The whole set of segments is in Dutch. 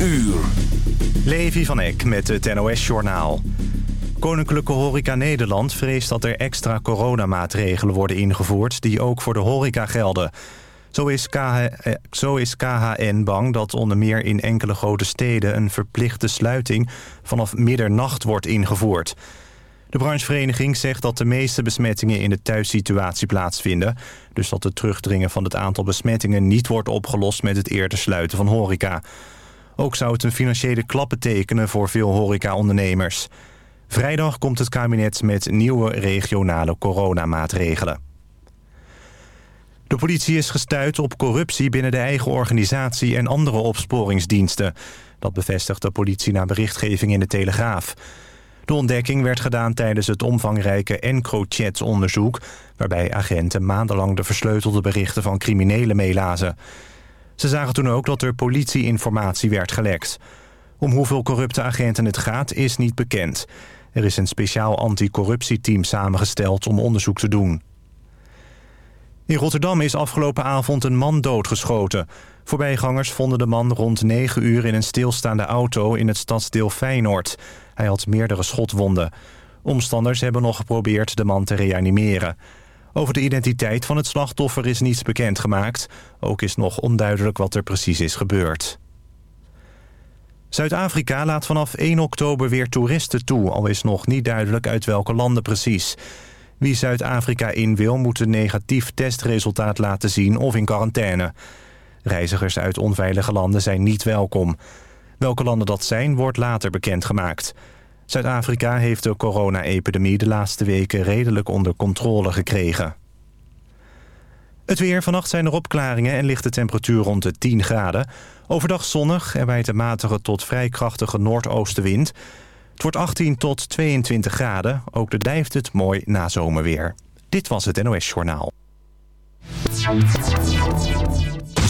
uur. Levi van Eck met het NOS-journaal. Koninklijke Horeca Nederland vreest dat er extra coronamaatregelen worden ingevoerd... die ook voor de horeca gelden. Zo is, eh, zo is KHN bang dat onder meer in enkele grote steden... een verplichte sluiting vanaf middernacht wordt ingevoerd. De branchevereniging zegt dat de meeste besmettingen in de thuissituatie plaatsvinden. Dus dat het terugdringen van het aantal besmettingen niet wordt opgelost met het eerder sluiten van horeca. Ook zou het een financiële klap betekenen voor veel horecaondernemers. Vrijdag komt het kabinet met nieuwe regionale coronamaatregelen. De politie is gestuurd op corruptie binnen de eigen organisatie en andere opsporingsdiensten. Dat bevestigt de politie na berichtgeving in de Telegraaf. De ontdekking werd gedaan tijdens het omvangrijke EncroChat-onderzoek... waarbij agenten maandenlang de versleutelde berichten van criminelen meelazen. Ze zagen toen ook dat er politieinformatie werd gelekt. Om hoeveel corrupte agenten het gaat is niet bekend. Er is een speciaal anticorruptieteam samengesteld om onderzoek te doen. In Rotterdam is afgelopen avond een man doodgeschoten. Voorbijgangers vonden de man rond 9 uur in een stilstaande auto in het stadsdeel Feyenoord. Hij had meerdere schotwonden. Omstanders hebben nog geprobeerd de man te reanimeren. Over de identiteit van het slachtoffer is niets bekendgemaakt. Ook is nog onduidelijk wat er precies is gebeurd. Zuid-Afrika laat vanaf 1 oktober weer toeristen toe... al is nog niet duidelijk uit welke landen precies. Wie Zuid-Afrika in wil, moet een negatief testresultaat laten zien... of in quarantaine. Reizigers uit onveilige landen zijn niet welkom. Welke landen dat zijn, wordt later bekendgemaakt. Zuid-Afrika heeft de corona-epidemie de laatste weken redelijk onder controle gekregen. Het weer. Vannacht zijn er opklaringen en ligt de temperatuur rond de 10 graden. Overdag zonnig en bij een matige tot vrij krachtige noordoostenwind. Het wordt 18 tot 22 graden. Ook de blijft het mooi na zomerweer. Dit was het NOS Journaal.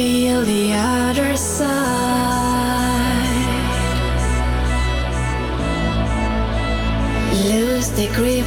feel the other side. Lose the grip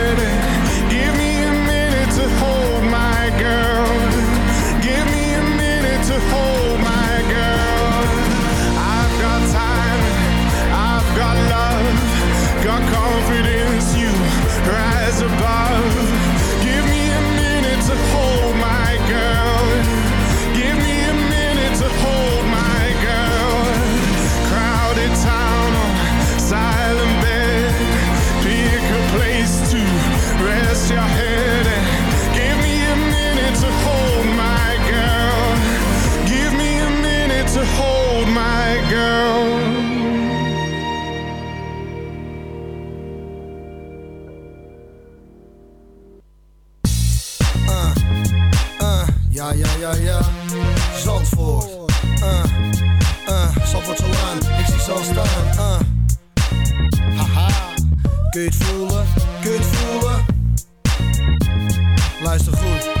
Above. Ja, ja, ja, ja. Zandvoort. Uh, uh, Zandvoort zo aan. Ik zie al staan. Uh. Haha. Kun je het voelen? Kun je het voelen? Luister goed.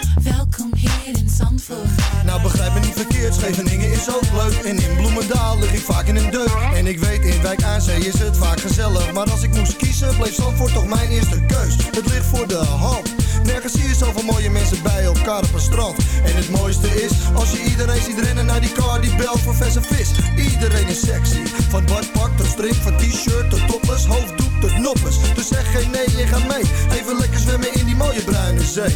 Welkom hier in Zandvoort. Nou begrijp me niet verkeerd, Scheveningen is ook leuk. En in Bloemendaal lig ik vaak in een deuk En ik weet, in Wijk aan Zee is het vaak gezellig. Maar als ik moest kiezen, bleef Zandvoort toch mijn eerste keus. Het ligt voor de hand. Nergens zie je zoveel mooie mensen bij elkaar op een strand. En het mooiste is, als je iedereen ziet rennen naar die car die belt voor verse vis. Iedereen is sexy, van badpak tot string, van t-shirt tot topless. Hoofddoek tot noppers, dus zeg geen nee, je gaat mee. Even lekker zwemmen in die mooie bruine zee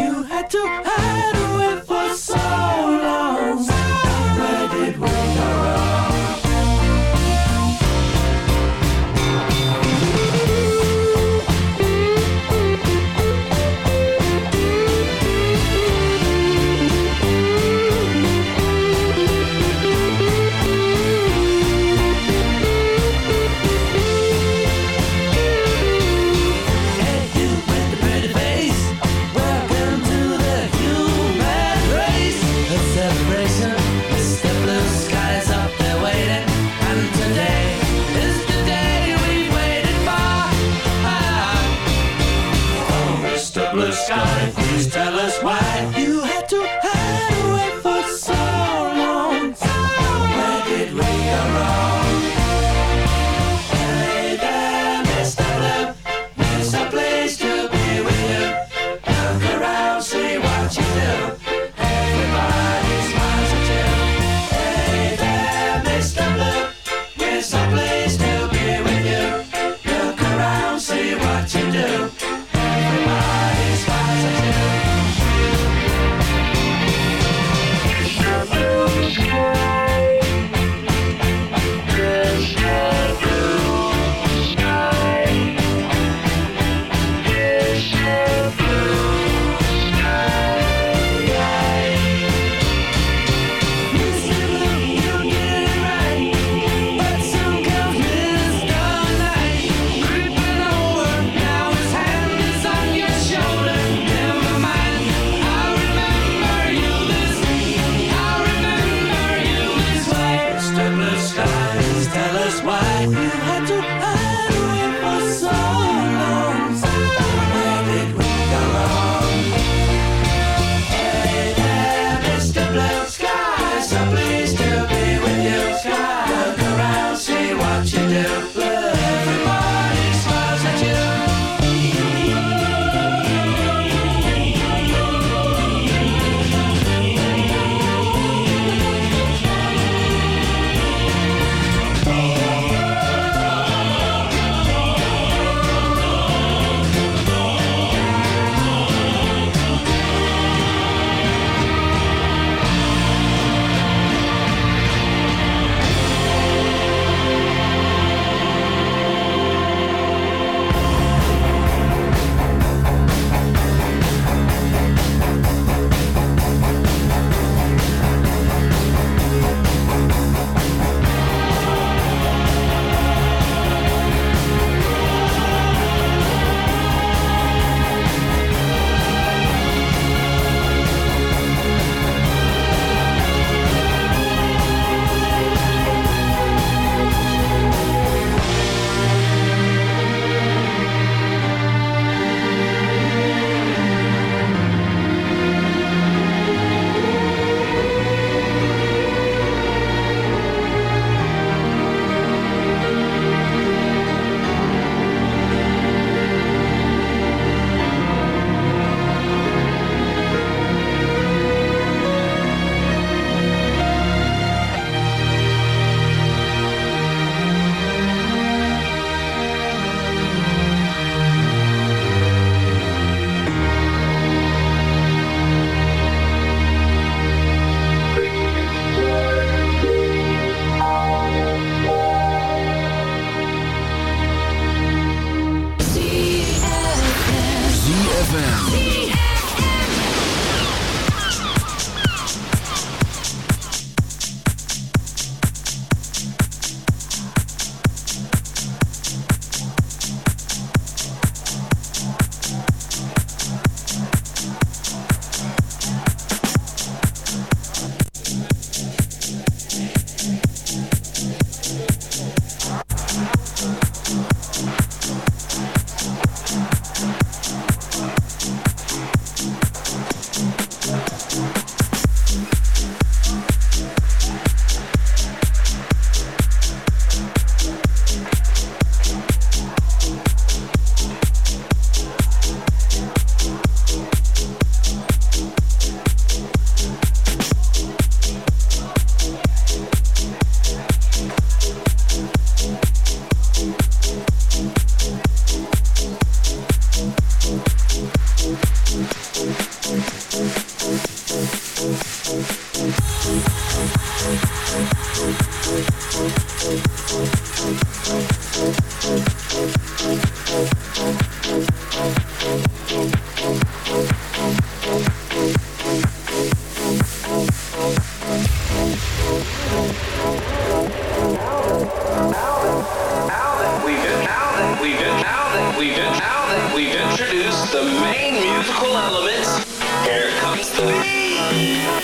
Yeah.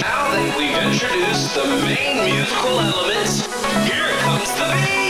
Now that we've introduced the main musical elements, here comes the main!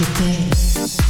ik dance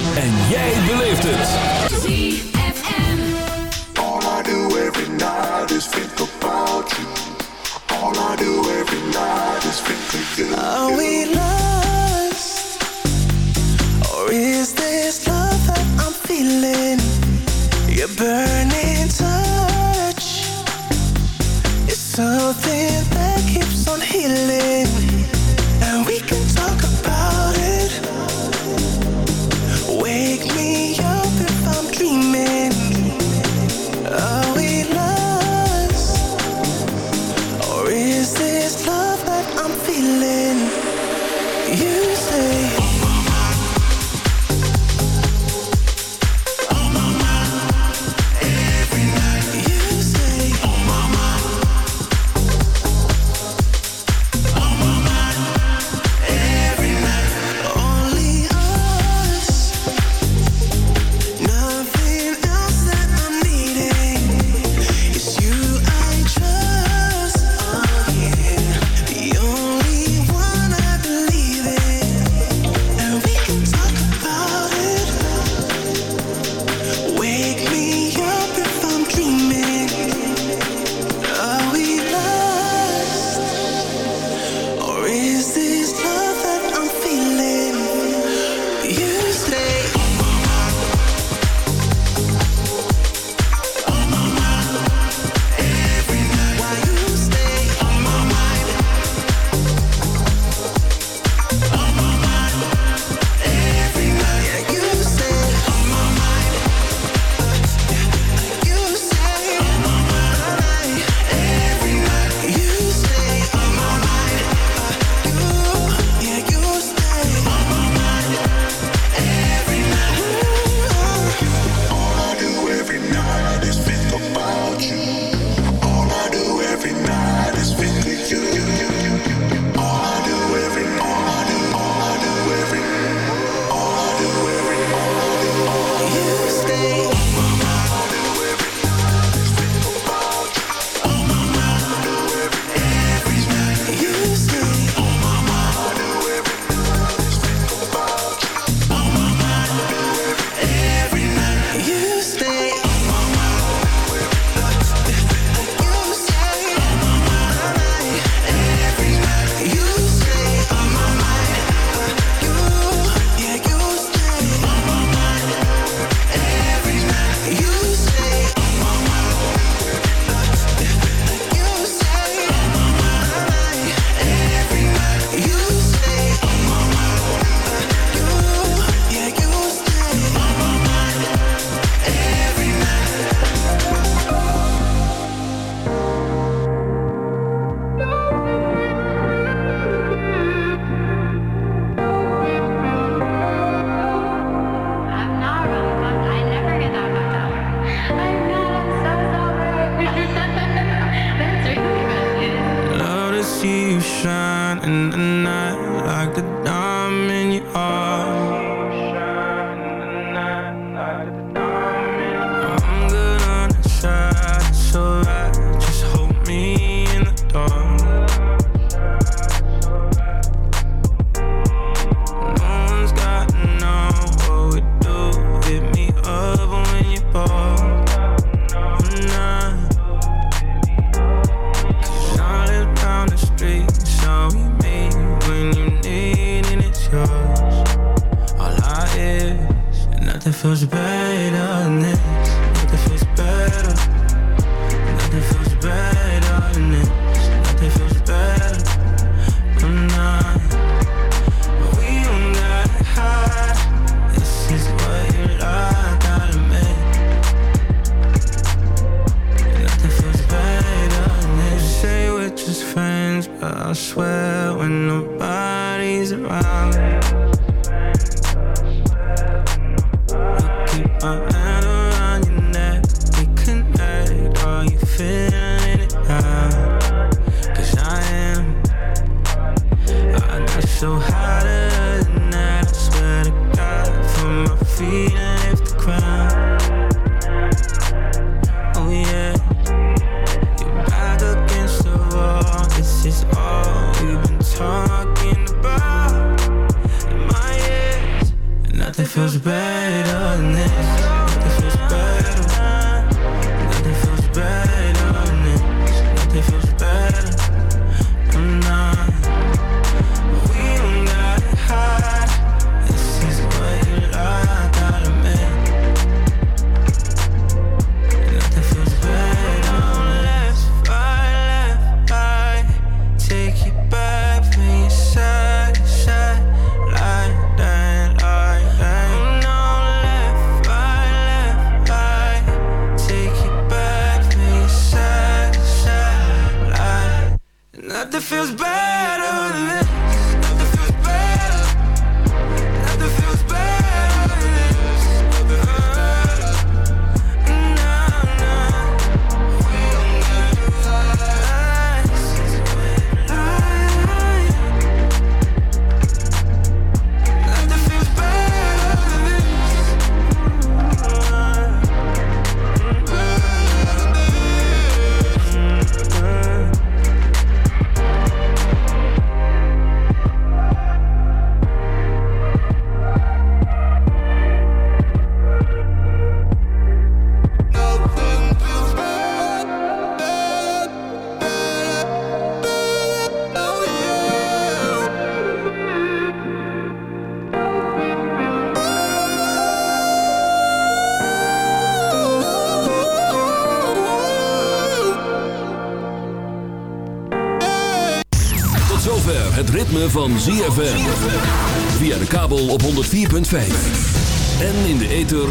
madness.